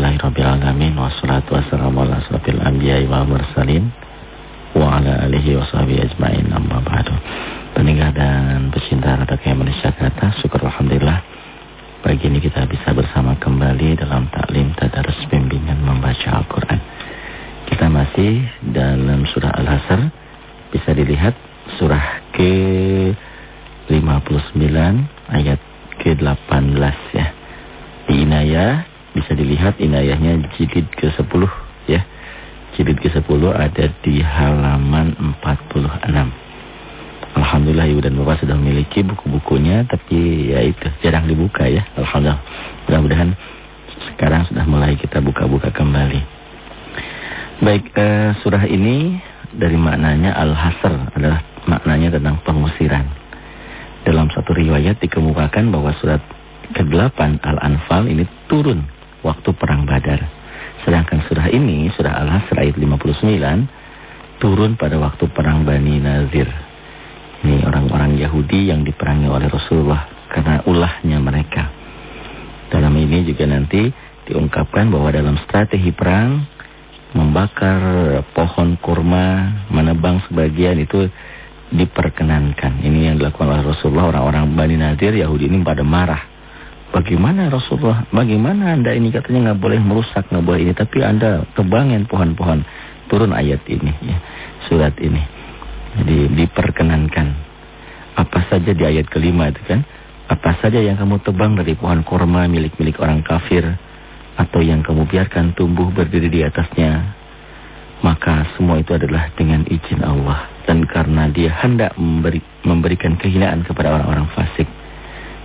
Alhamdulillahirrabbilalamin Wassalatu wassalamu ala asrafil anbiya wa mursalin Wa ala alihi wa sahbihi ajma'in amma ba'du. Peninggal dan pecinta Radaka Malaysia kata Syukur Alhamdulillah Pagi ini kita bisa bersama kembali Dalam taklim tadarus bimbingan membaca Al-Quran. Kita masih dalam surah Al-Hasr Bisa dilihat surah ke-59 Ayat ke-18 ya. Di inayah bisa dilihat inayahnya jilid ke-10 ya. Jilid ke-10 ada di halaman 46. Alhamdulillah Ibu dan Bapak sudah memiliki buku-bukunya tapi ya itu jarang dibuka ya. Alhamdulillah. Mudah-mudahan sekarang sudah mulai kita buka-buka kembali. Baik, eh, surah ini dari maknanya Al-Hasr adalah maknanya tentang pengusiran. Dalam satu riwayat dikemukakan bahwa surat ke-8 Al-Anfal ini turun waktu perang Badar. Sedangkan surah ini, surah Al-Hasr ayat 59, turun pada waktu perang Bani Nazir. Ini orang-orang Yahudi yang diperangi oleh Rasulullah karena ulahnya mereka. Dalam ini juga nanti diungkapkan bahwa dalam strategi perang, membakar pohon kurma, menebang sebagian itu diperkenankan. Ini yang dilakukan oleh Rasulullah, orang-orang Bani Nazir, Yahudi ini pada marah. Bagaimana Rasulullah? Bagaimana anda ini katanya nggak boleh merusak, nggak boleh ini, tapi anda tebangin pohon-pohon. Turun ayat ini, ya, surat ini. Jadi diperkenankan. Apa saja di ayat kelima itu kan? Apa saja yang kamu tebang dari pohon korma milik-milik orang kafir atau yang kamu biarkan tumbuh berdiri di atasnya, maka semua itu adalah dengan izin Allah dan karena Dia hendak memberi, memberikan kehinaan kepada orang-orang fasik.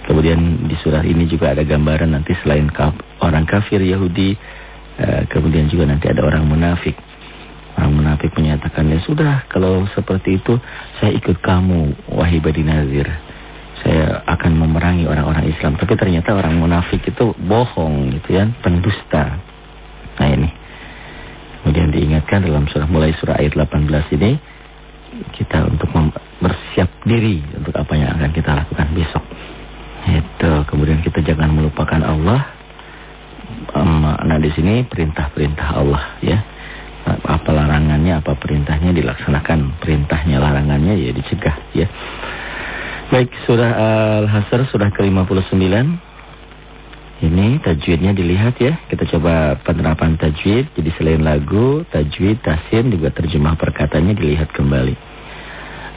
Kemudian di surah ini juga ada gambaran nanti selain orang kafir Yahudi, uh, kemudian juga nanti ada orang munafik. Orang munafik menyatakan, ya sudah kalau seperti itu saya ikut kamu, wahai Badi Nazir. Saya akan memerangi orang-orang Islam. Tapi ternyata orang munafik itu bohong gitu ya, pendusta. Nah ini. Kemudian diingatkan dalam surah mulai surah ayat 18 ini, kita untuk bersiap diri untuk apa yang akan kita lakukan besok. Itu kemudian kita jangan melupakan Allah. Nah di sini perintah-perintah Allah ya. Apa larangannya, apa perintahnya dilaksanakan. Perintahnya, larangannya ya dicegah ya. Baik, surah Al-Hasr surah ke-59. Ini tajwidnya dilihat ya. Kita coba penerapan tajwid. Jadi selain lagu, tajwid, tasim juga terjemah perkataannya dilihat kembali.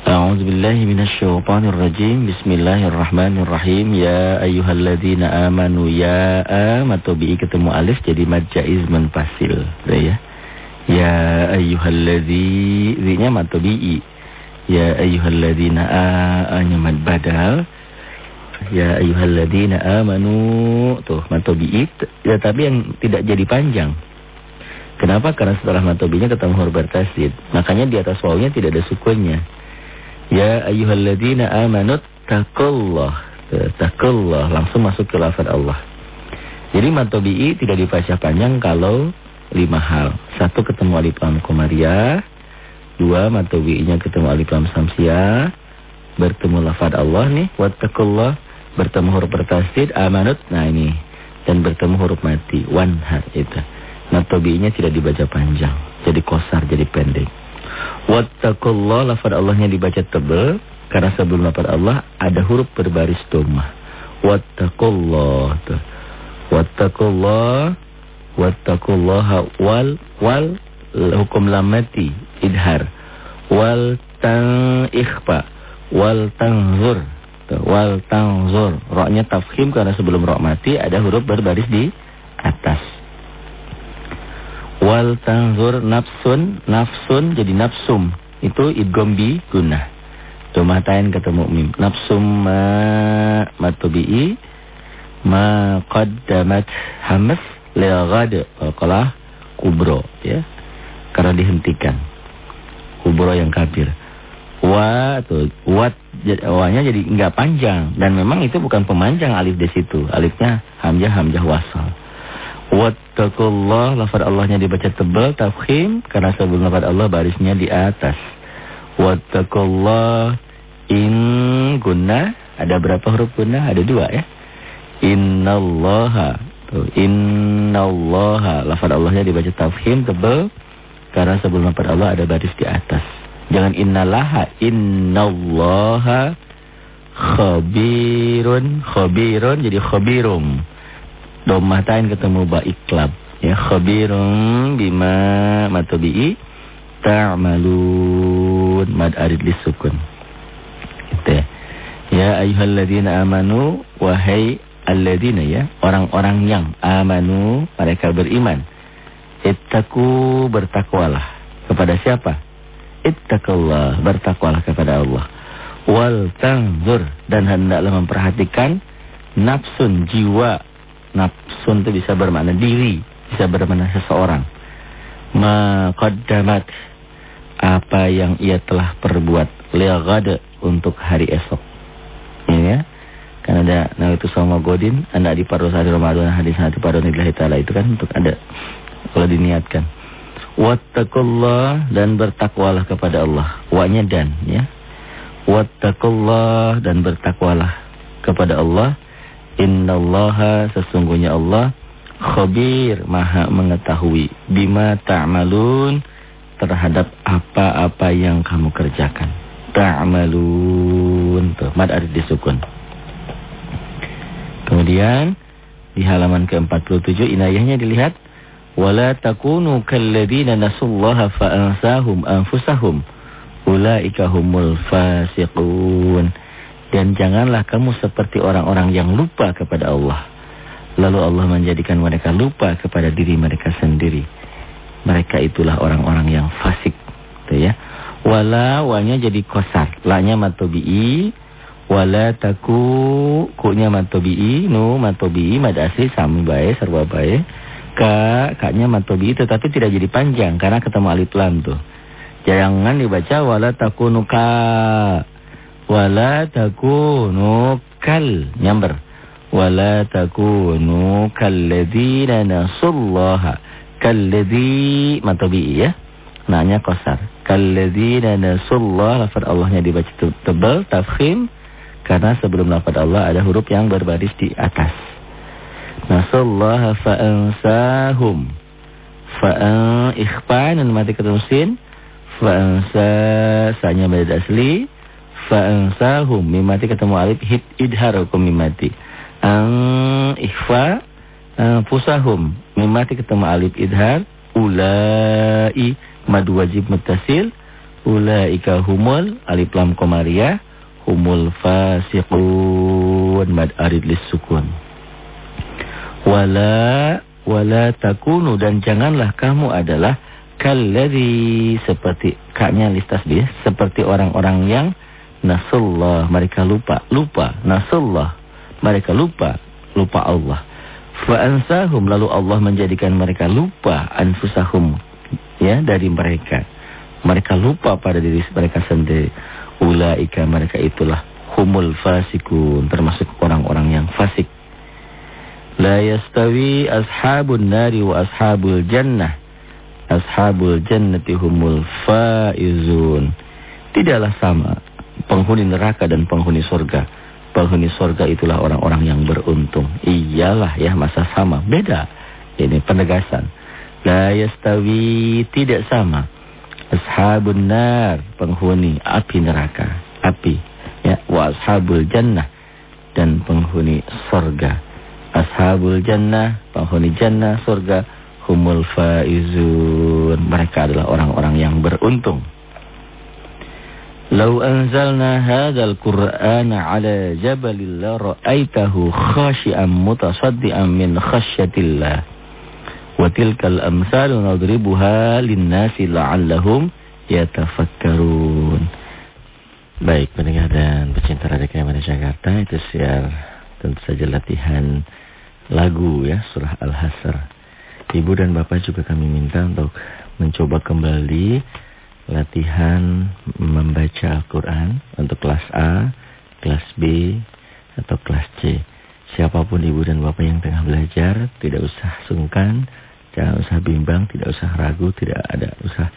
أعوذ بالله من الشيطان الرجيم بسم الله الرحمن الرحيم يا أيها الذين آمنوا يا آم atau bi ketemu alif jadi mad jaiz munfasil ya ya ayyuhalladzi zi-nya mad bi ya ayyuhalladzina a nya mad badal ya ayyuhalladzina amanu tuh mad tabi'i ya tapi yang tidak jadi panjang Kenapa? Karena setelah matobinya ketemu huruf bertasdid. Makanya di atas wawunya tidak ada sukunnya. Ya ayyuhalladzina amanut taqullah. Taqullah langsung masuk ke lafaz Allah. Jadi matobi'i tidak dibaca panjang kalau lima hal. Satu ketemu alif lam komariah. Dua matobi'inya ketemu alif lam samsiah. Bertemu lafaz Allah nih. Wattaqullah. Bertemu huruf bertasdid amanut. Nah ini. Dan bertemu huruf mati. Wanhar itu. Matobi'inya tidak dibaca panjang. Jadi kosar, jadi pendek. Wattaqullah lafaz Allahnya dibaca tebal karena sebelum lafaz Allah ada huruf berbaris dhammah. Wattaqullah. Wattaqullah wattaqullaha wal wal hukum lamati idhar wal tang ikhfa wal tanzur wal tanzur roknya tafkhim karena sebelum rok mati ada huruf berbaris di atas Wal tanzur nafsun, nafsun jadi nafsum. Itu idgham bi gunnah. Domatain ketemu mim. Nafsum ma matubi'i ma qaddamat hamas li ghad qalah kubro ya. Karena dihentikan. Kubro yang kafir. Wa tuh wat wanya jadi enggak panjang dan memang itu bukan pemanjang alif di situ. Alifnya hamzah hamzah wasal. Wattaqullah lafaz Allahnya dibaca tebal tafkhim karena sebelum lafaz Allah barisnya di atas. Wattaqullah in guna ada berapa huruf guna? Ada dua ya. Innallaha tuh in innallaha. Lafaz Allahnya dibaca tafhim tebal karena sebelum lafaz Allah ada baris di atas. Jangan innallaha, innallaha khabirun, khabirun jadi khabirum. Domatain ketemu ba iklab. Ya khabirum bima matubi'i ta'malun mad arid lisukun. Gitu ya. Ya ayyuhalladzina amanu wahai alladzina ya, orang-orang yang amanu, mereka beriman. Ittaqu bertakwalah kepada siapa? Ittaqullah, bertakwalah kepada Allah. Wal tanzur dan hendaklah memperhatikan nafsun jiwa. Nafsun itu bisa bermakna diri, bisa bermakna seseorang. Maqaddamat apa yang ia telah perbuat liagad untuk hari esok. Ini ya. Kan ada nawaitu sama godin, anda di paruh hari Ramadan, hadis hati paruh nilahi ta'ala itu kan untuk ada kalau diniatkan. Wattaqullah dan bertakwalah kepada Allah. Wanya dan ya. Wattaqullah dan bertakwalah kepada Allah. Innallaha sesungguhnya Allah khabir maha mengetahui bima ta'malun terhadap apa-apa yang kamu kerjakan. Ta'malun tuh mad ada disukun. Kemudian di halaman ke-47 inayahnya dilihat wala takunu kalladzina nasullaha fa'ansahum anfusahum ulaika humul fasiqun dan janganlah kamu seperti orang-orang yang lupa kepada Allah. Lalu Allah menjadikan mereka lupa kepada diri mereka sendiri. Mereka itulah orang-orang yang fasik gitu ya. Wala wanya jadi kosar. Lanya matobi'i wala taku kunya matobi'i nu matobi'i mad asli sami bae serba bae. Ka kaknya matobi'i tetapi tidak jadi panjang karena ketemu alif lam tuh. Jangan dibaca wala takunu ka wala takunu kal nyamber wala takunu kalladzina nasullaha kalladzi matobi'i ya nanya kosar kalladzina nasullaha lafaz Allahnya dibaca tebal tafkhim karena sebelum lafaz Allah ada huruf yang berbaris di atas. Nasallaha fa'ansahum. Fa'an ikhfan dan mati ketemu sin. Fa'ansa sanya beda asli. Fa'ansahum mimati ketemu alif hid idhar hukum mimati. An ikhfa pusahum mimati ketemu alif idhar. Ulai mad wajib mutasil. Ulaika humul alif lam komariah humul fasiqun mad arid sukun wala wala takunu dan janganlah kamu adalah kalladzi seperti kaknya listas dia seperti orang-orang yang nasullah mereka lupa lupa nasullah mereka lupa lupa Allah fa ansahum lalu Allah menjadikan mereka lupa anfusahum ya dari mereka mereka lupa pada diri mereka sendiri Ulaika mereka itulah humul fasikun termasuk orang-orang yang fasik. La yastawi ashabun nari wa ashabul jannah. Ashabul jannati humul faizun. Tidaklah sama penghuni neraka dan penghuni surga. Penghuni surga itulah orang-orang yang beruntung. Iyalah ya masa sama. Beda. Ini penegasan. La yastawi tidak sama ashabun nar penghuni api neraka api ya wa ashabul jannah dan penghuni surga ashabul jannah penghuni jannah surga humul faizun mereka adalah orang-orang yang beruntung Lau anzalna hadzal Qur'ana 'ala jabalin la ra'aitahu khashi'an mutasaddian min khasyatillah Wa tilkal amsalu nadribuha linnasi la'allahum yatafakkarun. Baik, pendengar dan pecinta Radio KMR Jakarta, itu siar tentu saja latihan lagu ya, surah Al-Hasr. Ibu dan Bapak juga kami minta untuk mencoba kembali latihan membaca Al-Quran untuk kelas A, kelas B, atau kelas C. Siapa pun ibu dan bapak yang tengah belajar, tidak usah sungkan Jangan usah bimbang, tidak usah ragu, tidak ada usah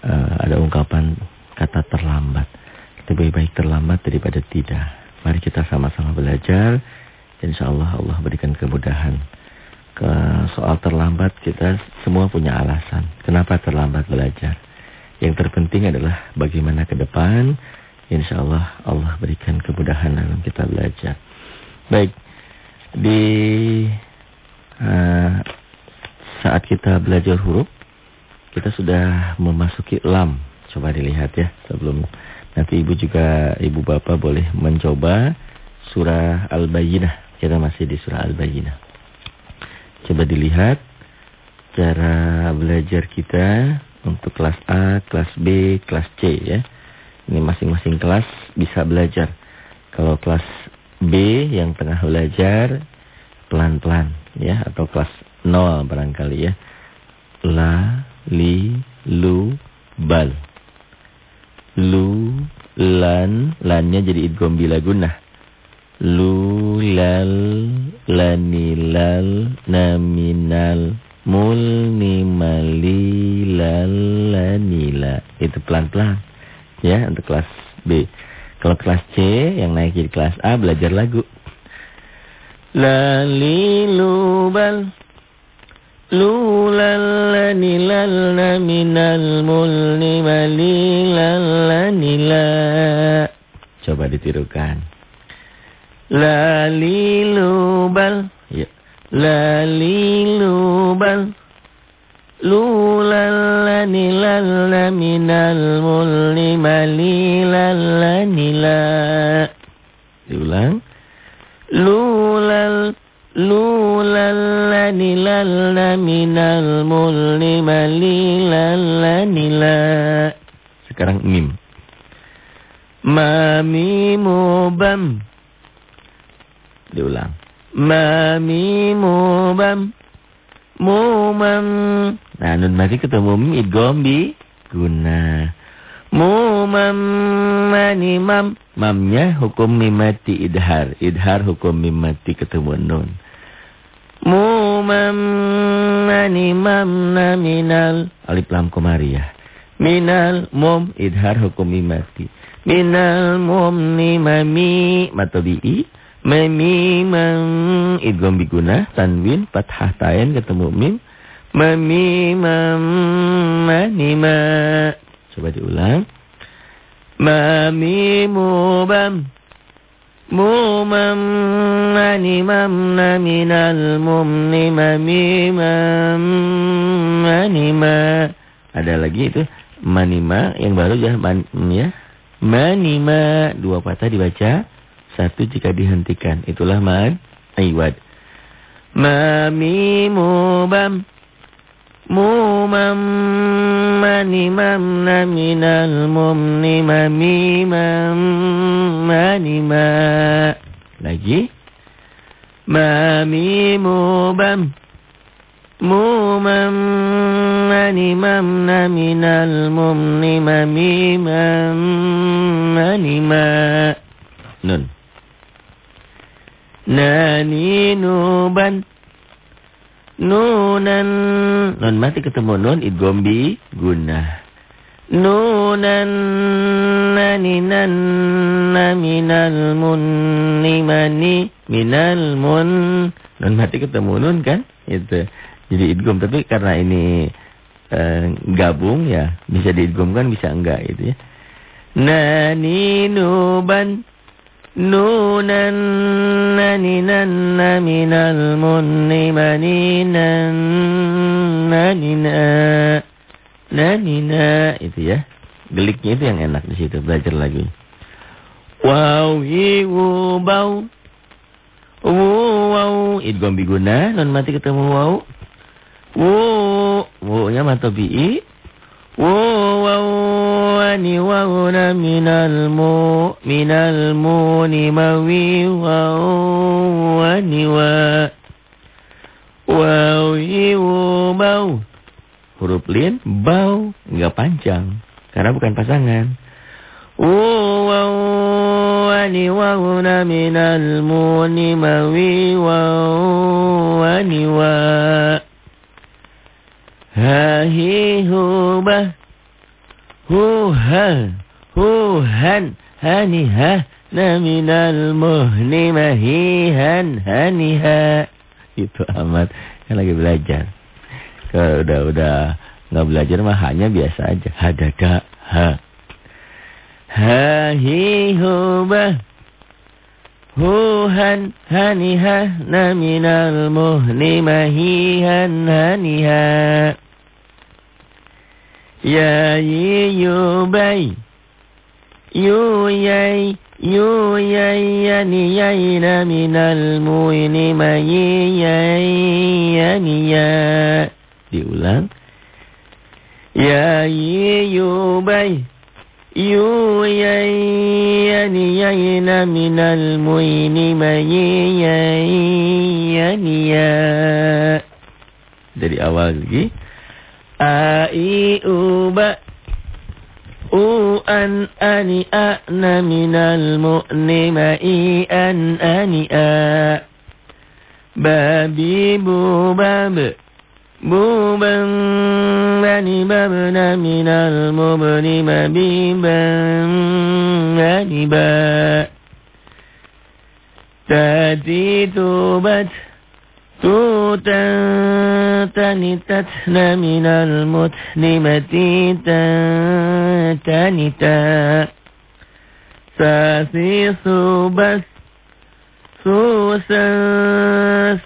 uh, ada ungkapan kata terlambat. Lebih baik terlambat daripada tidak. Mari kita sama-sama belajar. Insya Allah Allah berikan kemudahan ke soal terlambat kita semua punya alasan. Kenapa terlambat belajar? Yang terpenting adalah bagaimana ke depan. Insya Allah Allah berikan kemudahan dalam kita belajar. Baik, di uh, saat kita belajar huruf, kita sudah memasuki lam. Coba dilihat ya sebelum nanti ibu juga ibu bapak boleh mencoba surah Al-Bayyinah. Kita masih di surah Al-Bayyinah. Coba dilihat cara belajar kita untuk kelas A, kelas B, kelas C ya. Ini masing-masing kelas bisa belajar. Kalau kelas B yang tengah belajar pelan-pelan ya atau kelas 0 barangkali ya. La, li, lu, bal. Lu, lan, lannya jadi idgham bila gunnah. Lu, lal, lanilal, naminal, mul, nimali, lal, lanila. Itu pelan-pelan. Ya, untuk kelas B. Kalau kelas C yang naik jadi kelas A belajar lagu. Lalilubal Lulalani lalna minal mulni malilalani la. Coba ditirukan. Lalilubal. Ya. Lalilubal. Lulalani lalna minal mulni malilalani la. Diulang. Lulal Lulalanilal minal mulni malilalanila. Sekarang mim. Mami mubam. Diulang. Mami mubam. Mumam. Nah, nun masih ketemu mim idgham bi guna. Mumam manimam. Mamnya hukum mimati idhar. Idhar hukum mimati ketemu nun. Mumamani mamna minal alif lam komariah. Minal mum idhar hukum mati. Minal mum ni mami matobi'i. Mami mam idgham biguna tanwin fathah tain ketemu mim. Mami mam manima. Coba diulang. Mami mubam. Mumam mani mamna minal mumni mamimam manima. Ada lagi itu manima yang baru ya, man, ya. Manima dua patah dibaca, satu jika dihentikan. Itulah man aywad. Mamimubam mumam manimam minal mumni mamimam manima. Lagi. Mamimubam. Mumam manimam minal mumni mamimam manima. Nun. Naninuban. Nunan. Nun mati ketemu nun idgombi guna. Nunan naninan minal munni mani minal mun. Nun mati ketemu nun kan? Itu. Jadi idgom tapi karena ini eh, gabung ya bisa diidgomkan bisa enggak gitu ya. Nani nuban nunan naninan minal munni maninan nanina. Nanina itu ya. Geliknya itu yang enak di situ belajar lagi. Wow, iwu bau. Wow, idgham biguna non mati ketemu wow. Wow, wow-nya mata bi. Wow, wow, ani wow na minal mu minal mu ni mawi wow ani wa. Wow, iwu bau. Huruf lin, bau, enggak panjang. Karena bukan pasangan. Wawani wawna minal muni mawi wawani wa. Hahi hubah. Huha. Huhan. Haniha. Na minal muhni mahihan haniha. Itu amat Kan lagi belajar. Kalau udah udah nggak belajar mah hanya biasa aja. Hadada ha. Ha hi hu ba. Huhan haniha na minal muhni mahihan haniha. Ya yi yu bay. Yu yay. Yu yay yani yayna minal muhni mayi yay yani ya. Diulang. Ya yi yu bay. Yu yay yani yayna minal muhni mayi yay yani ya. Dari awal lagi. A i u ba u an ani a na minal mu'ni ma i an ani a ba bi bu ba b bu ban bani bab na minal mubni ma bi ban bani ba tati tu bat توتا تنتتنا من المتنمة تنتا ساسيس بس سوسا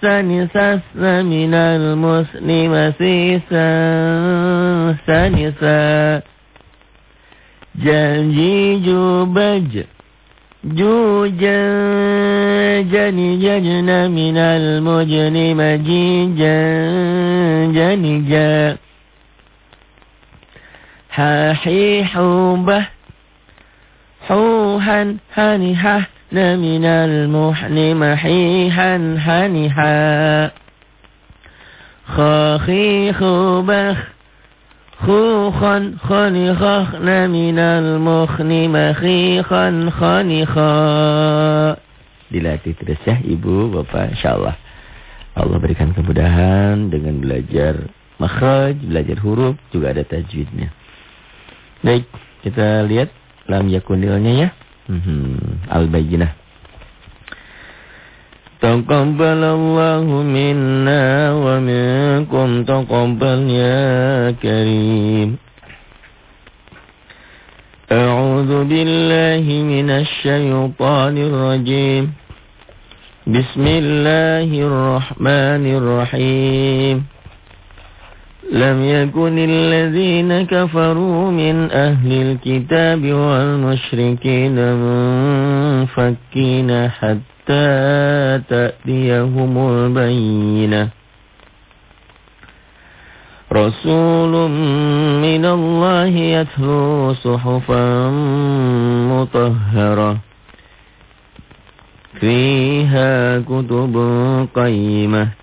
سنسس من المسلم سيسا سنسا جنجيج بج جوجا جني ججنا من المجن مجيجا جنجا. حاحي حوبة حوحا هنها من المحن محيحا هنها خاخي خوبخ خوخا خنخخن من المخن مخيخا خنخا Dilatih terus ya ibu bapak insyaAllah Allah berikan kemudahan dengan belajar makhraj, belajar huruf juga ada tajwidnya Baik kita lihat lam yakunilnya ya hmm, Al-Bayyinah تقبل الله منا ومنكم تقبل يا كريم. أعوذ بالله من الشيطان الرجيم. بسم الله الرحمن الرحيم. لم يكن الذين كفروا من أهل الكتاب والمشركين منفكين حتى حتى تأتيهم البينة. رسول من الله يتلو صحفا مطهرة. فيها كتب قيمة.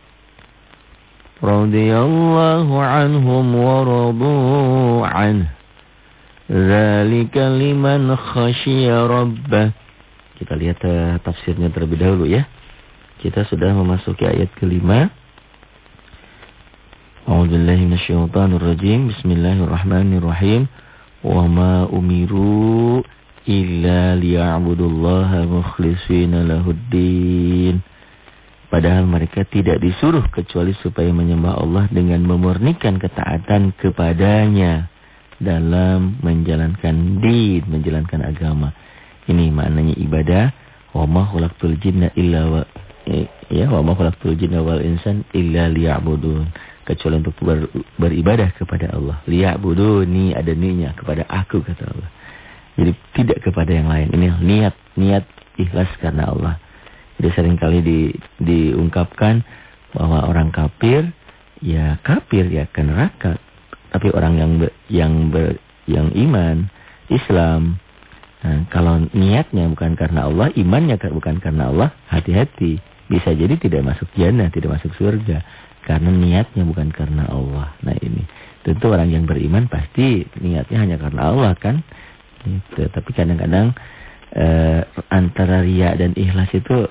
رضي الله عنهم ورضوا عنه ذلك لمن خشي ربه kita lihat uh, tafsirnya terlebih dahulu ya kita sudah memasuki ayat kelima A'udzubillahi minasyaitonir rajim Bismillahirrahmanirrahim Wa ma umiru illa liya'budullaha mukhlishina lahuddin. Padahal mereka tidak disuruh kecuali supaya menyembah Allah dengan memurnikan ketaatan kepadanya dalam menjalankan din, menjalankan agama. Ini maknanya ibadah. Wa ma jinna illa wa ya wa ma khalaqtul jinna wal insan illa liya'budun. Kecuali untuk ber, beribadah kepada Allah. Liya'buduni ada ninya kepada aku kata Allah. Jadi tidak kepada yang lain. Ini niat, niat ikhlas karena Allah. Jadi sering kali di, diungkapkan bahwa orang kafir ya kafir ya ke neraka. Tapi orang yang ber, yang ber, yang iman Islam nah, kalau niatnya bukan karena Allah, imannya bukan karena Allah, hati-hati. Bisa jadi tidak masuk jannah, tidak masuk surga karena niatnya bukan karena Allah. Nah ini tentu orang yang beriman pasti niatnya hanya karena Allah kan. Gitu. Tapi kadang-kadang eh, antara ria dan ikhlas itu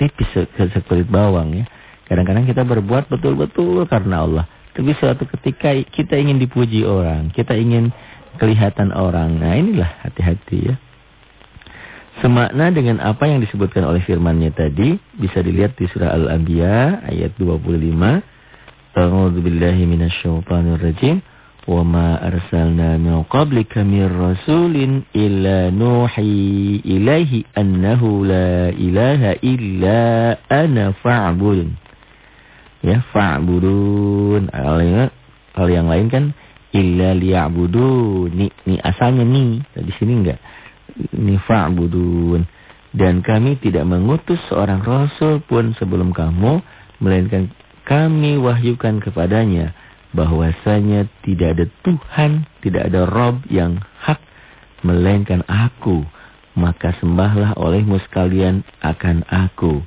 tipis sekulit bawang ya. Kadang-kadang kita berbuat betul-betul karena Allah. Tapi suatu ketika kita ingin dipuji orang, kita ingin kelihatan orang. Nah inilah hati-hati ya. Semakna dengan apa yang disebutkan oleh firmannya tadi, bisa dilihat di surah Al-Anbiya ayat 25. A'udzu rajim. وما أرسلنا من قبلك من رسول إلا نوحي إليه أنه لا إله إلا أنا فاعبدun ya fa'budun kalau yang lain kan illa liya'budu ni ni asalnya ni di sini enggak ni fa'budun dan kami tidak mengutus seorang rasul pun sebelum kamu melainkan kami wahyukan kepadanya bahwasanya tidak ada Tuhan, tidak ada Rob yang hak melainkan aku. Maka sembahlah olehmu sekalian akan aku.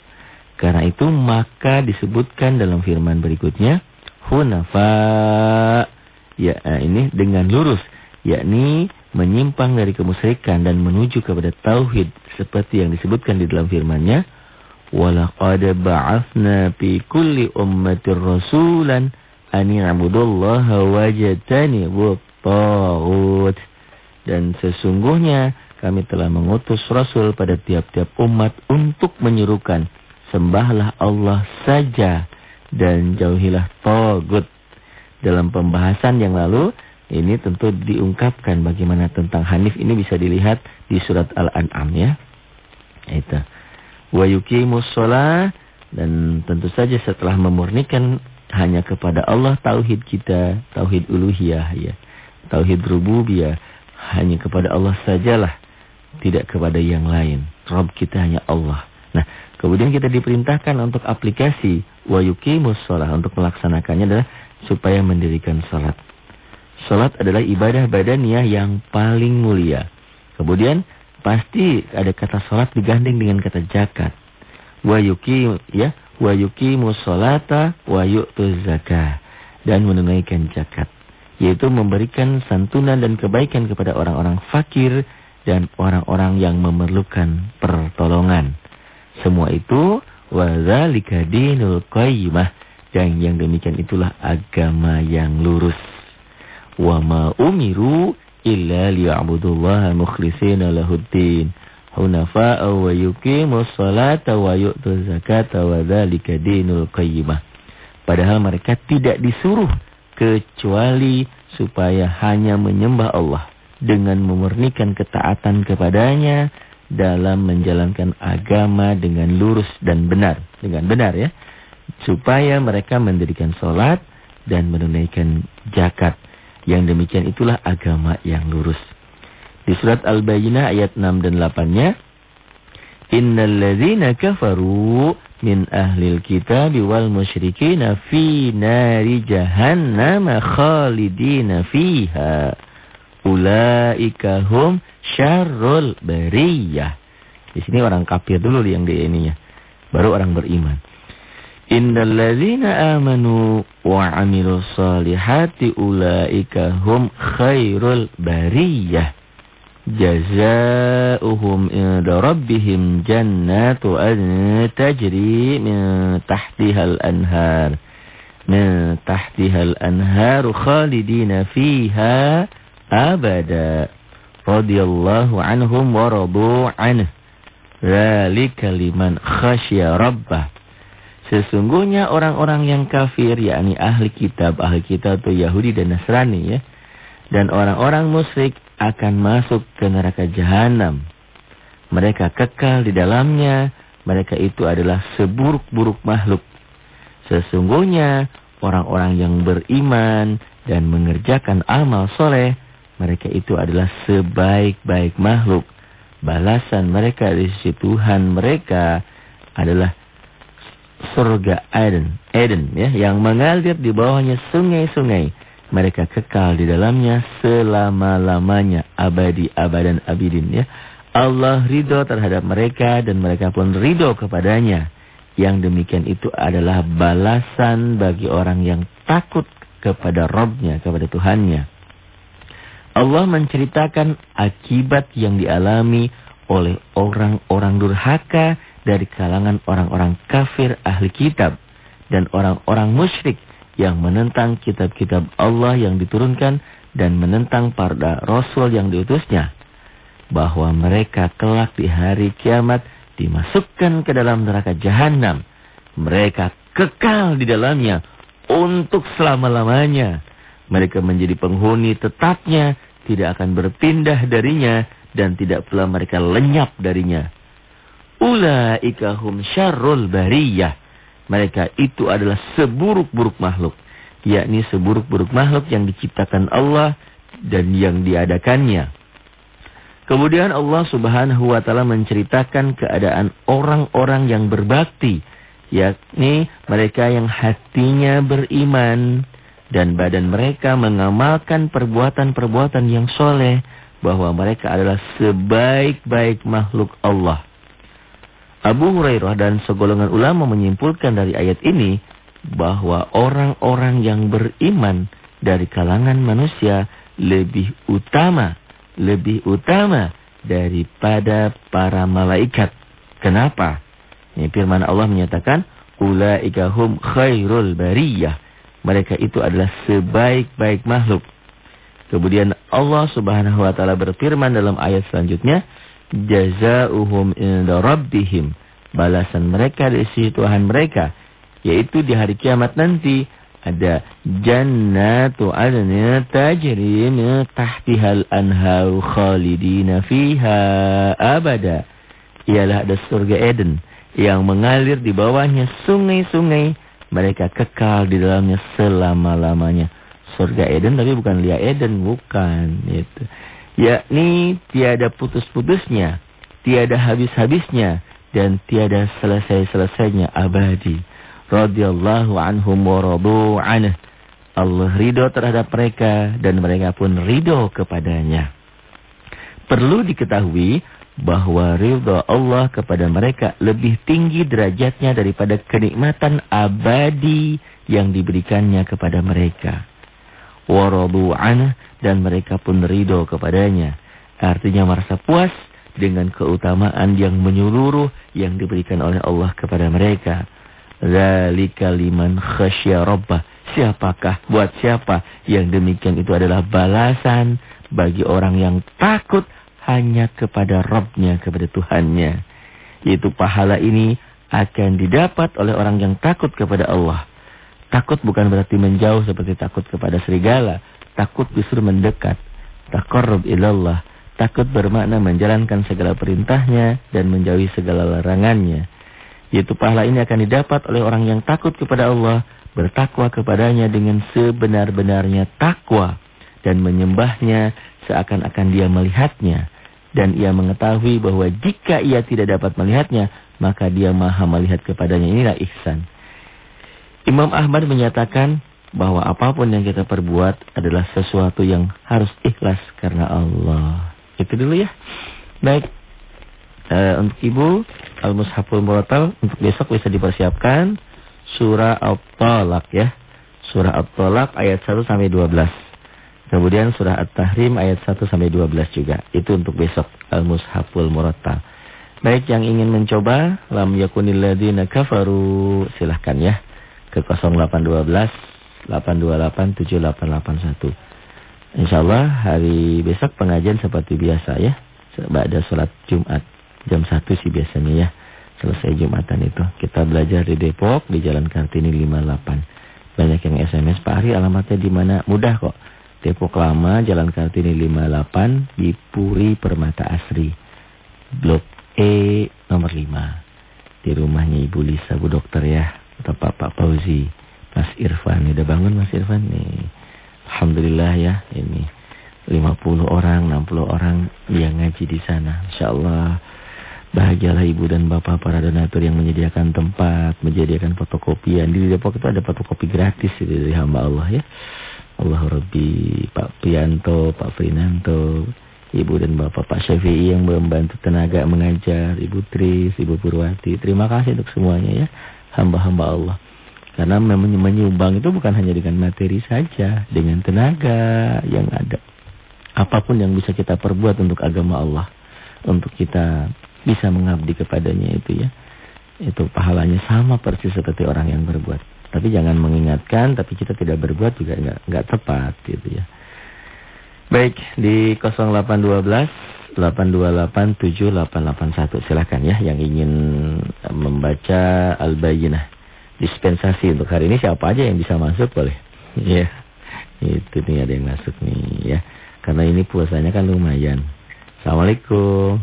Karena itu maka disebutkan dalam firman berikutnya. Hunafa. Ya ini dengan lurus. Yakni menyimpang dari kemusyrikan dan menuju kepada tauhid. Seperti yang disebutkan di dalam firmannya. Ba'athna kulli ummatir rasulan ani wajatani buttaut. Dan sesungguhnya kami telah mengutus Rasul pada tiap-tiap umat untuk menyuruhkan sembahlah Allah saja dan jauhilah togut. Dalam pembahasan yang lalu ini tentu diungkapkan bagaimana tentang Hanif ini bisa dilihat di surat Al-An'am ya. Itu. Wa yuqimus dan tentu saja setelah memurnikan hanya kepada Allah tauhid kita, tauhid uluhiyah ya. Tauhid rububiyah hanya kepada Allah sajalah, tidak kepada yang lain. Rabb kita hanya Allah. Nah, kemudian kita diperintahkan untuk aplikasi wa yuqimus shalah untuk melaksanakannya adalah supaya mendirikan salat. Salat adalah ibadah badaniyah yang paling mulia. Kemudian pasti ada kata salat digandeng dengan kata zakat. Wa yuqim ya, wa yuqimu sholata wa yu'tu zakah dan menunaikan zakat yaitu memberikan santunan dan kebaikan kepada orang-orang fakir dan orang-orang yang memerlukan pertolongan. Semua itu wadzalika dinul qayyimah dan yang demikian itulah agama yang lurus. Wa ma umiru illa liya'budullaha mukhlishina lahuddin hunafa'a wa yuqimus salata wa yu'tuz zakata wa dzalika dinul qayyimah. Padahal mereka tidak disuruh kecuali supaya hanya menyembah Allah dengan memurnikan ketaatan kepadanya dalam menjalankan agama dengan lurus dan benar, dengan benar ya. Supaya mereka mendirikan sholat dan menunaikan zakat. Yang demikian itulah agama yang lurus. Di surat Al-Bayyinah ayat 6 dan 8-nya. Innal ladzina kafaru min ahlil kitab wal musyrikin fi nari jahannam khalidina fiha. Ulaika hum syarrul bariyah. Di sini orang kafir dulu yang di ininya. Baru orang beriman. Innal ladzina amanu wa 'amilus salihati ulaika hum khairul bariyah jazaohum inda rabbihim jannatu an tajri min tahtihal anhar. Min tahtihal anhar khalidina fiha abada. Radhiyallahu anhum wa radu anhu. Dzalika liman khasyya rabbah. Sesungguhnya orang-orang yang kafir yakni ahli kitab, ahli kitab itu Yahudi dan Nasrani ya. Dan orang-orang musyrik akan masuk ke neraka jahanam. Mereka kekal di dalamnya, mereka itu adalah seburuk-buruk makhluk. Sesungguhnya orang-orang yang beriman dan mengerjakan amal soleh, mereka itu adalah sebaik-baik makhluk. Balasan mereka di sisi Tuhan mereka adalah surga Eden, Eden ya, yang mengalir di bawahnya sungai-sungai. Mereka kekal di dalamnya selama-lamanya, abadi abadan abidin ya. Allah ridho terhadap mereka dan mereka pun ridho kepadanya. Yang demikian itu adalah balasan bagi orang yang takut kepada Robnya, kepada Tuhannya. Allah menceritakan akibat yang dialami oleh orang-orang durhaka dari kalangan orang-orang kafir ahli kitab dan orang-orang musyrik yang menentang kitab-kitab Allah yang diturunkan dan menentang para rasul yang diutusnya. Bahwa mereka kelak di hari kiamat dimasukkan ke dalam neraka jahanam. Mereka kekal di dalamnya untuk selama-lamanya. Mereka menjadi penghuni tetapnya, tidak akan berpindah darinya, dan tidak pula mereka lenyap darinya. Ulaika hum syarrul bariyah. Mereka itu adalah seburuk-buruk makhluk. Yakni seburuk-buruk makhluk yang diciptakan Allah dan yang diadakannya. Kemudian Allah subhanahu wa ta'ala menceritakan keadaan orang-orang yang berbakti. Yakni mereka yang hatinya beriman. Dan badan mereka mengamalkan perbuatan-perbuatan yang soleh. Bahwa mereka adalah sebaik-baik makhluk Allah. Abu Hurairah dan segolongan ulama menyimpulkan dari ayat ini. Bahwa orang-orang yang beriman dari kalangan manusia lebih utama lebih utama daripada para malaikat. Kenapa? Ini firman Allah menyatakan, Ulaika hum khairul bariyah. Mereka itu adalah sebaik-baik makhluk. Kemudian Allah subhanahu wa ta'ala berfirman dalam ayat selanjutnya, Jazauhum inda rabbihim. Balasan mereka di sisi Tuhan mereka. Yaitu di hari kiamat nanti ada jannatu adna tajri min tahtihal anharu khalidina fiha abada. Ialah ada surga Eden yang mengalir di bawahnya sungai-sungai. Mereka kekal di dalamnya selama-lamanya. Surga Eden tapi bukan Lia Eden, bukan. Itu. Yakni tiada putus-putusnya, tiada habis-habisnya, dan tiada selesai-selesainya abadi radhiyallahu anhum wa anhu. Allah ridho terhadap mereka dan mereka pun ridho kepadanya. Perlu diketahui bahwa ridho Allah kepada mereka lebih tinggi derajatnya daripada kenikmatan abadi yang diberikannya kepada mereka. Waradu anhu dan mereka pun ridho kepadanya. Artinya merasa puas dengan keutamaan yang menyeluruh yang diberikan oleh Allah kepada mereka. Zalika liman khasya rabbah. Siapakah, buat siapa yang demikian itu adalah balasan bagi orang yang takut hanya kepada Rabbnya, kepada Tuhannya. Itu pahala ini akan didapat oleh orang yang takut kepada Allah. Takut bukan berarti menjauh seperti takut kepada serigala. Takut justru mendekat. Taqarrub ilallah. Takut bermakna menjalankan segala perintahnya dan menjauhi segala larangannya. Yaitu pahala ini akan didapat oleh orang yang takut kepada Allah, bertakwa kepadanya dengan sebenar-benarnya takwa dan menyembahnya seakan-akan dia melihatnya dan ia mengetahui bahwa jika ia tidak dapat melihatnya, maka dia maha melihat kepadanya. Inilah ihsan. Imam Ahmad menyatakan bahwa apa pun yang kita perbuat adalah sesuatu yang harus ikhlas karena Allah. Itu dulu ya. Baik. Uh, untuk ibu Al-Mushaful Murattal untuk besok bisa dipersiapkan surah At-Talaq ya. Surah At-Talaq ayat 1 sampai 12. Kemudian surah At-Tahrim ayat 1 sampai 12 juga. Itu untuk besok Al-Mushaful Murattal. Baik yang ingin mencoba lam yakunil ladzina kafaru silahkan ya ke 0812 828 7881. Insya Allah hari besok pengajian seperti biasa ya. Ada sholat Jumat. Jam 1 sih biasanya ya. Selesai Jumatan itu. Kita belajar di Depok di Jalan Kartini 58. Banyak yang SMS. Pak Ari alamatnya di mana? Mudah kok. Depok Lama, Jalan Kartini 58, di Puri Permata Asri. Blok E nomor 5. Di rumahnya Ibu Lisa, Bu Dokter ya. Atau Pak Fauzi. Mas Irfan. Udah bangun Mas Irfan nih. Alhamdulillah ya ini 50 orang, 60 orang yang ngaji di sana. Insyaallah bahagialah ibu dan bapak para donatur yang menyediakan tempat, menyediakan fotokopian. Di Depok itu ada fotokopi gratis dari hamba Allah ya. Allah Rabbi, Pak Pianto, Pak Frinanto, Ibu dan Bapak Pak Syafi'i yang membantu tenaga mengajar, Ibu Tris, Ibu Purwati. Terima kasih untuk semuanya ya, hamba-hamba Allah. Karena memang menyumbang itu bukan hanya dengan materi saja, dengan tenaga yang ada. Apa pun yang bisa kita perbuat untuk agama Allah, untuk kita bisa mengabdi kepadanya itu ya. Itu pahalanya sama persis seperti orang yang berbuat. Tapi jangan mengingatkan, tapi kita tidak berbuat juga enggak, enggak tepat gitu ya. Baik, di 0812 828 7881 silakan ya yang ingin membaca Al-Bayyinah dispensasi untuk hari ini siapa aja yang bisa masuk boleh. Iya. Itu nih ada yang masuk nih ya. Karena ini puasanya kan lumayan. Assalamualaikum.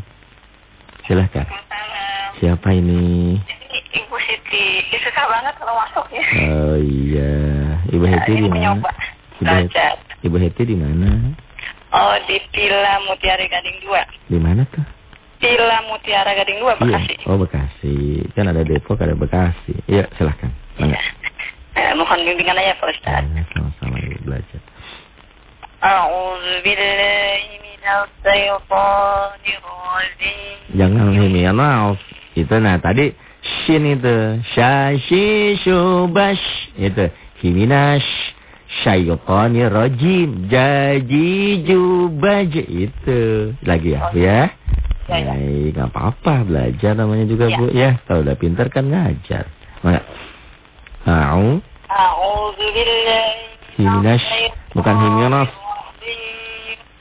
Silahkan. Siapa ini? Ibu Siti. Susah banget kalau masuk ya. Oh iya. Ibu Heti di mana? Ibu Heti di mana? Oh, di Pila Mutiara Gading 2. Di mana tuh? Villa Mutiara Gading 2 Bekasi. Iya. Oh Bekasi. Kan ada Depok, ada Bekasi. Iya, silahkan. Iya. Eh, mohon bimbingan aja Pak Ustaz. Ya, sama-sama ibu belajar. Jangan ini ya maaf. Itu nah tadi shin itu syashi syubash itu himinash syaitanir rajim jaji jubaj itu lagi ya oh, ya Ya, ya. Baik, nggak apa-apa belajar namanya juga ya. Bu ya. Kalau udah pintar kan ngajar. Mana? Au. Himinas, bukan himinas.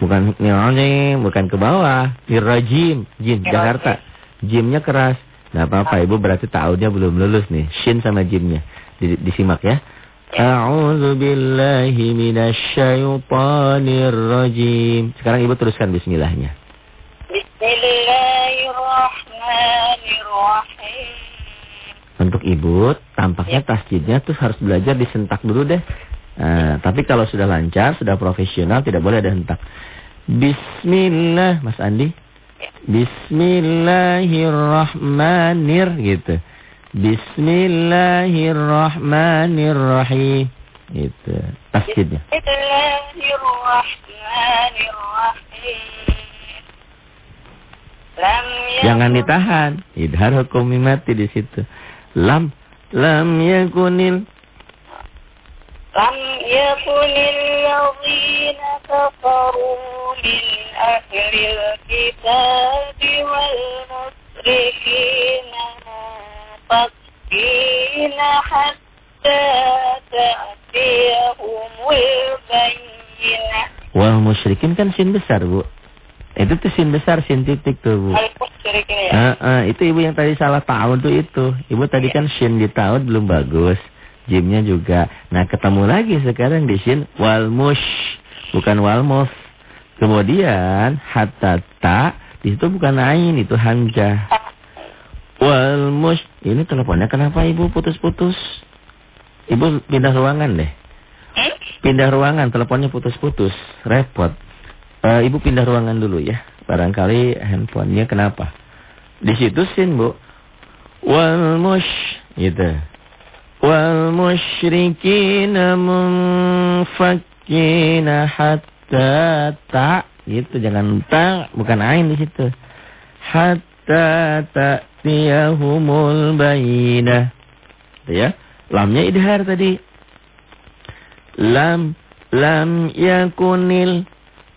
Bukan himinas, bukan ke bawah. Irajim, jin Jakarta. Jimnya keras. Nggak apa-apa, Ibu berarti tahunnya belum lulus nih. Shin sama jimnya. Disimak ya. A'udzu billahi minasy syaithanir rajim. Sekarang Ibu teruskan bismillahnya. Bismillahirrahmanirrahim. Untuk ibu, tampaknya ya. tasjidnya tuh harus belajar disentak dulu deh. Nah, tapi kalau sudah lancar, sudah profesional, tidak boleh ada hentak. Bismillah, Mas Andi. Ya. Bismillahirrahmanir gitu. Bismillahirrahmanirrahim. Itu. Bismillahirrahmanirrahim. Jangan ditahan. Idhar hukum mati di situ. Lam lam yakunil lam yakunil ladzina kafaru min ahlil kitab wal musrikin fakina hatta ta'tiyahumul bayyinah. Wal musyrikin kan sin besar, Bu. Itu tuh sin besar, sin titik tuh Bu. Ya? Uh, uh, itu ibu yang tadi salah tahun tuh itu. Ibu tadi ya. kan sin di tahun belum bagus. Jimnya juga. Nah ketemu lagi sekarang di sin walmush. Bukan walmus. Kemudian hatta ta. Di situ bukan ain, itu hamzah. Walmush. Ini teleponnya kenapa ibu putus-putus? Ibu pindah ruangan deh. Hmm? Pindah ruangan, teleponnya putus-putus. Repot. Uh, Ibu pindah ruangan dulu ya. Barangkali handphonenya kenapa? Di situ sin bu. Wal mush gitu. Wal musyrikina munfakina hatta ta gitu jangan ta bukan ain di situ. Hatta ta'tiyahumul bayinah. Ya. Lamnya idhar tadi. Lam lam yakunil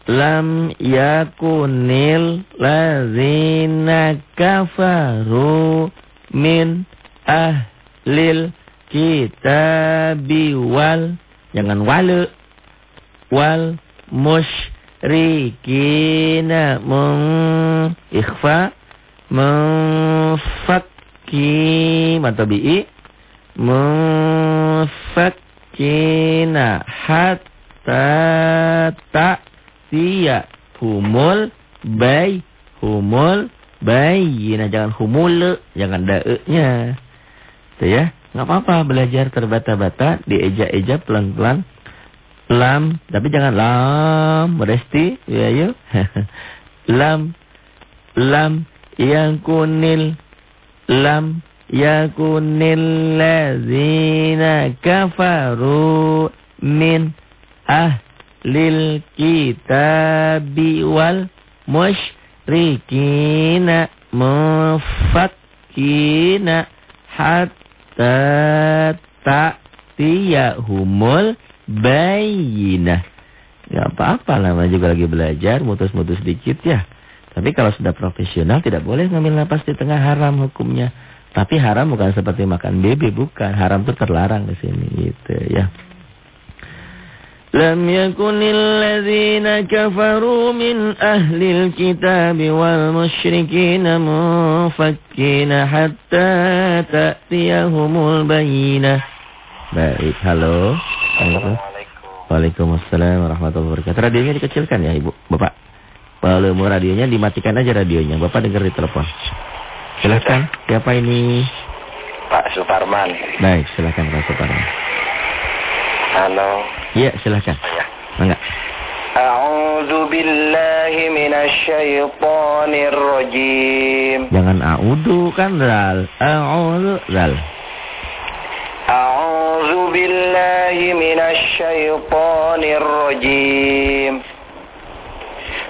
lam yakunil lazina kafaru min ahlil kitabi wal jangan wal wal musyrikina mung ikhfa mufakki matabi'i mufakkina. Hatta ta'tiya humul bay. Humul bayina jangan humul jangan dae-nya Tuh ya nggak apa-apa belajar terbata-bata dieja-eja pelan-pelan. Lam tapi jangan lam beresti ya yuk lam lam yang kunil lam yakunil ladzina kafaru min ahlil kitabi wal musyrikina mufakkina hatta ta'tiyahumul bayinah. Gak apa-apa lama juga lagi belajar, mutus-mutus dikit ya. Tapi kalau sudah profesional tidak boleh ngambil napas di tengah haram hukumnya. Tapi haram bukan seperti makan bebek, bukan. Haram itu terlarang di sini gitu ya. Lam yakunil ladzina kafaru min ahlil kitab wal musyrikin mufakkina hatta ta'tiyahumul bayyinah. Baik, halo. Assalamualaikum. Waalaikumsalam warahmatullahi wabarakatuh. Radionya dikecilkan ya, Ibu, Bapak. Volume radionya dimatikan aja radionya. Bapak dengar di telepon. Silakan. Siapa ini? Pak Suparman. Baik, silakan Pak Suparman. Halo. Iya, silakan. Ya. Enggak. A'udzu billahi minasyaitonir rajim. Jangan a'udzu kan dal. A'udzu dal. A'udzu billahi minasyaitonir rajim.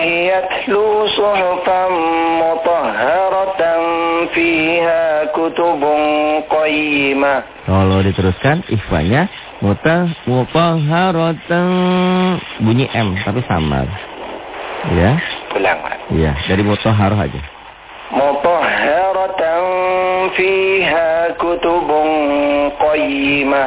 يتلو صحفا مطهرة فيها كتب قيمة Kalau diteruskan ikhwanya muta mutahharatan bunyi M tapi samar. Ya. Ulang Pak. Iya, dari mutahharah aja. مطهرة فيها كتب قيمة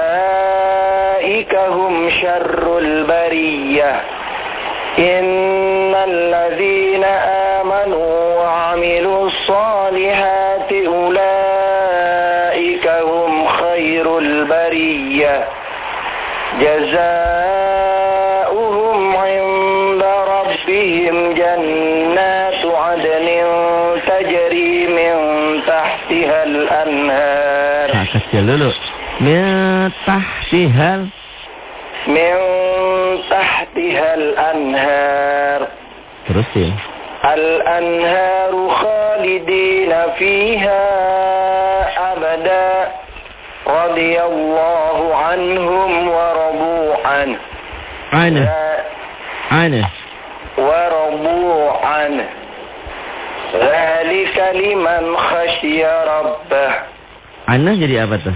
شر البرية. إن الذين آمنوا وعملوا الصالحات أولئك هم خير البرية. جزاؤهم عند ربهم جنات عدن تجري من تحتها الأنهار. Min tahtihal من تحتها الأنهار terusin. الأنهار خالدين فيها أبدا رضي الله عنهم ورضوا عنه Aneh, aneh. ورضوا عنه ذلك لمن خشي ربه Aneh jadi apa tuh?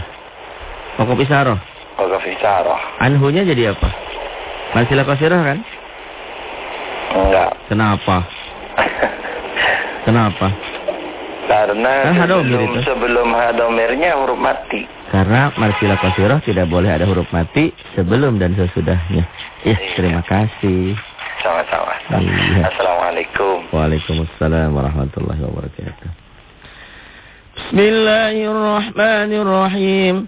Pokok isaroh. Wasaf isyarah. Anhunya jadi apa? Masilah kosirah kan? Enggak. Kenapa? Kenapa? Karena nah, sebelum, itu. sebelum hadomirnya huruf mati. Karena Marsila kosirah tidak boleh ada huruf mati sebelum dan sesudahnya. Ya, iya. terima kasih. Sama-sama. Iya. Assalamualaikum. Waalaikumsalam warahmatullahi wabarakatuh. Bismillahirrahmanirrahim.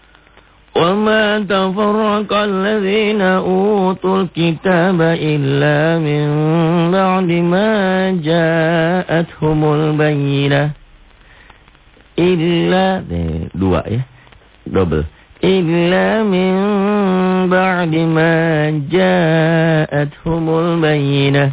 وما تفرق الذين أوتوا الكتاب إلا من بعد ما جاءتهم البينة إلا dua ya double إلا من بعد ما جاءتهم البينة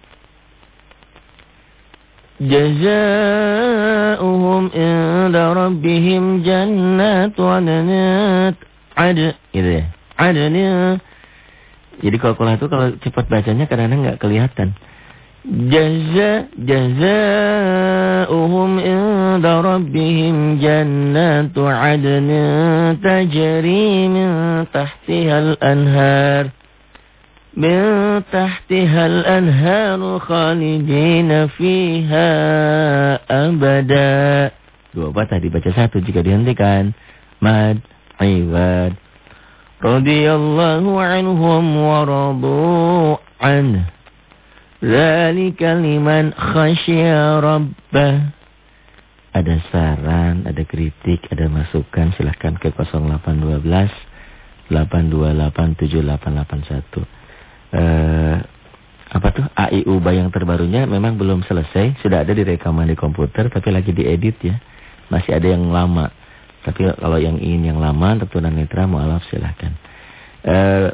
jazaohum inda rabbihim jannat adnat ad gitu ya. adnat jadi kalau kalau itu kalau cepat bacanya kadang-kadang nggak kelihatan. Jaza jazaohum inda rabbihim jannatu adnat tajri min tahtiha al anhar. من تحتها الأنهار خالدين فيها أبدا Dua patah dibaca satu jika dihentikan. Mad, iwad. Radiyallahu anhum wa radu an. Zalika liman khasya rabbah. Ada saran, ada kritik, ada masukan. Silahkan ke 0812 8287881. Eh, apa tuh AIU yang terbarunya memang belum selesai, sudah ada di rekaman di komputer tapi lagi diedit ya. Masih ada yang lama. Tapi kalau yang ingin yang lama tertunan netra mualaf silahkan. Eh,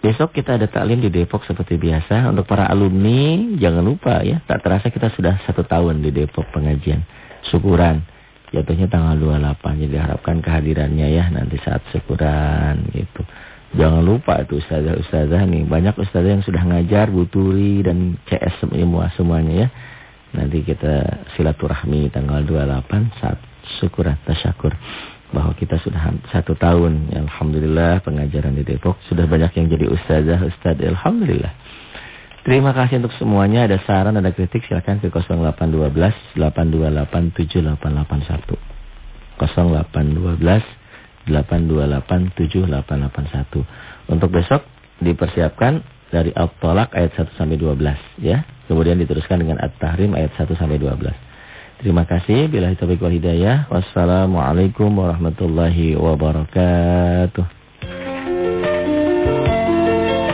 besok kita ada taklim di Depok seperti biasa. Untuk para alumni jangan lupa ya, tak terasa kita sudah satu tahun di Depok pengajian. Syukuran. Jatuhnya tanggal 28. Jadi harapkan kehadirannya ya nanti saat syukuran gitu. Jangan lupa itu ustazah-ustazah nih. Banyak ustazah yang sudah ngajar, buturi dan CS semua semuanya ya. Nanti kita silaturahmi tanggal 28 saat syukuran tasyakur. Bahwa kita sudah satu tahun. Ya, Alhamdulillah pengajaran di Depok. Sudah banyak yang jadi ustazah, ustaz. Alhamdulillah. Terima kasih untuk semuanya. Ada saran, ada kritik silakan ke 0812 828 7881. 0812 8287881. Untuk besok dipersiapkan dari At-Talaq ayat 1 sampai 12 ya. Kemudian diteruskan dengan At-Tahrim ayat 1 sampai 12. Terima kasih. Bila taufiq wal hidayah. Wassalamualaikum warahmatullahi wabarakatuh.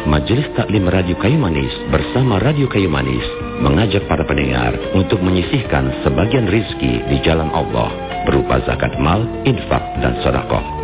Majelis Taklim Radio Kayu Manis bersama Radio Kayu Manis mengajak para pendengar untuk menyisihkan sebagian rizki di jalan Allah berupa zakat mal, infak, dan sedekah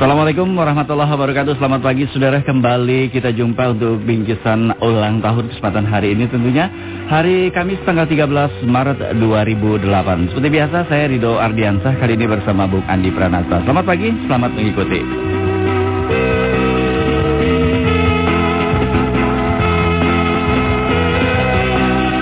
Assalamualaikum warahmatullahi wabarakatuh. Selamat pagi saudara. Kembali kita jumpa untuk bingkisan ulang tahun kesempatan hari ini tentunya. Hari Kamis tanggal 13 Maret 2008 Seperti biasa saya Rido Ardiansah. Kali ini bersama Bung Andi Pranata. Selamat pagi, selamat mengikuti